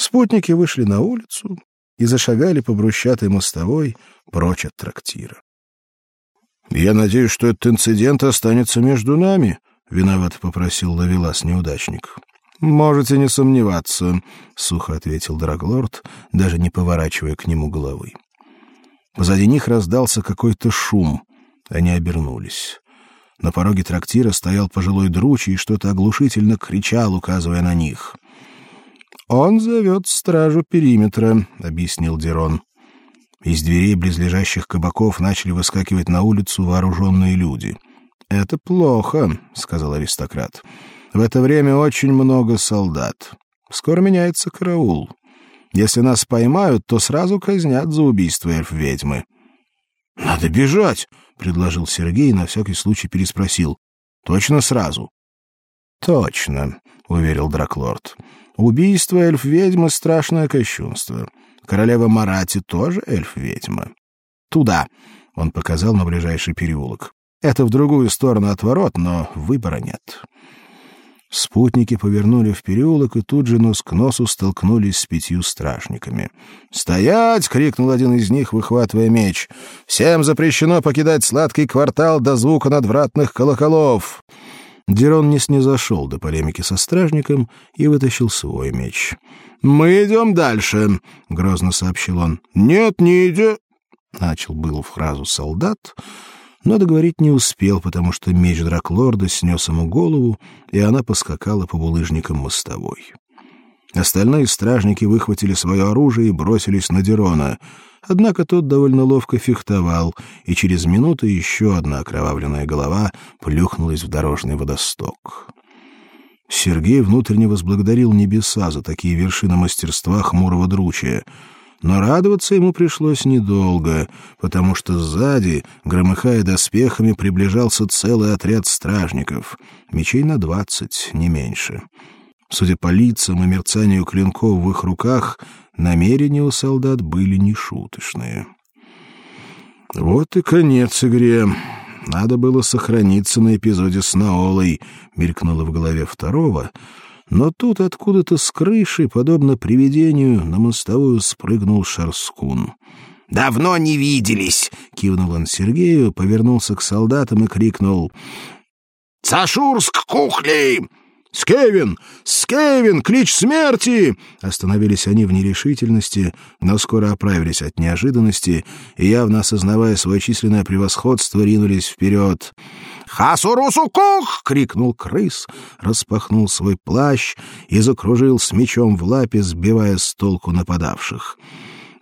Спутники вышли на улицу и зашагали по брусчатой мостовой прочь от трактира. «Я надеюсь, что этот инцидент останется между нами», — виновато попросил Лавелас неудачник. «Можете не сомневаться», — сухо ответил Драглорд, даже не поворачивая к нему головы. Позади них раздался какой-то шум. Они обернулись. На пороге трактира стоял пожилой дручий и что-то оглушительно кричал, указывая на них. «Он зовет стражу периметра», — объяснил Дерон. Из дверей близлежащих кабаков начали выскакивать на улицу вооруженные люди. «Это плохо», — сказал аристократ. «В это время очень много солдат. Скоро меняется караул. Если нас поймают, то сразу казнят за убийство эльф-ведьмы». «Надо бежать», — предложил Сергей и на всякий случай переспросил. «Точно сразу?» «Точно», — уверил Драклорд. «Убийство эльф-ведьмы — страшное кощунство. Королева Марати тоже эльф-ведьма. Туда, он показал на ближайший переулок. Это в другую сторону от ворот, но выбора нет. Спутники повернули в переулок и тут же нос к носу столкнулись с пятью стражниками. «Стоять!» — крикнул один из них, выхватывая меч. «Всем запрещено покидать сладкий квартал до звука надвратных колоколов!» Дерон не снизошел до полемики со стражником и вытащил свой меч. «Мы идем дальше», — грозно сообщил он. «Нет, не идем», — начал был фразу солдат, но договорить не успел, потому что меч Драклорда снес ему голову, и она поскакала по булыжникам мостовой. Остальные стражники выхватили свое оружие и бросились на Дерона — Однако тот довольно ловко фехтовал, и через минуту еще одна окровавленная голова плюхнулась в дорожный водосток. Сергей внутренне возблагодарил небеса за такие вершины мастерства хмурого дручия, но радоваться ему пришлось недолго, потому что сзади, громыхая доспехами, приближался целый отряд стражников, мечей на двадцать, не меньше. Судя по лицам и мерцанию клинков в их руках, намерения у солдат были нешуточные. «Вот и конец игре. Надо было сохраниться на эпизоде с Наолой», — мелькнуло в голове второго, но тут откуда-то с крыши, подобно привидению, на мостовую спрыгнул Шарскун. «Давно не виделись!» — кивнул он Сергею, повернулся к солдатам и крикнул. «Сашурск кухли! «Скевин! Скевин! Клич смерти!» Остановились они в нерешительности, но скоро оправились от неожиданности и, явно осознавая свое численное превосходство, ринулись вперед. «Хасурусукух!» — крикнул крыс, распахнул свой плащ и закружил с мечом в лапе, сбивая с толку нападавших.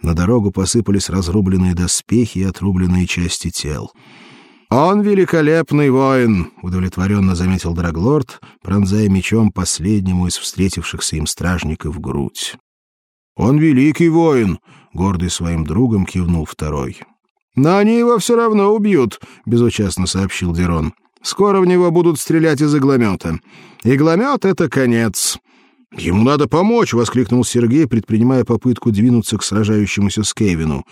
На дорогу посыпались разрубленные доспехи и отрубленные части тел. «Он великолепный воин», — удовлетворенно заметил Драглорд, пронзая мечом последнему из встретившихся им стражников грудь. «Он великий воин», — гордый своим другом кивнул второй. «Но они его все равно убьют», — безучастно сообщил Дерон. «Скоро в него будут стрелять из игломета. Игломет — это конец». «Ему надо помочь!» — воскликнул Сергей, предпринимая попытку двинуться к сражающемуся с Кевину.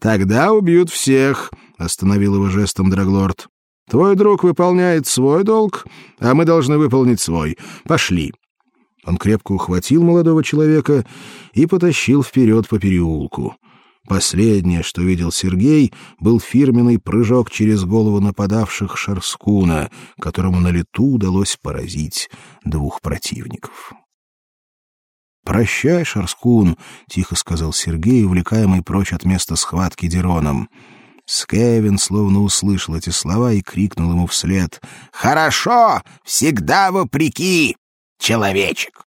«Тогда убьют всех», — остановил его жестом Драглорд. «Твой друг выполняет свой долг, а мы должны выполнить свой. Пошли». Он крепко ухватил молодого человека и потащил вперед по переулку. Последнее, что видел Сергей, был фирменный прыжок через голову нападавших Шарскуна, которому на лету удалось поразить двух противников. «Прощай, Шарскун», — тихо сказал Сергей, увлекаемый прочь от места схватки Дероном. Скевин словно услышал эти слова и крикнул ему вслед. «Хорошо! Всегда вопреки, человечек!»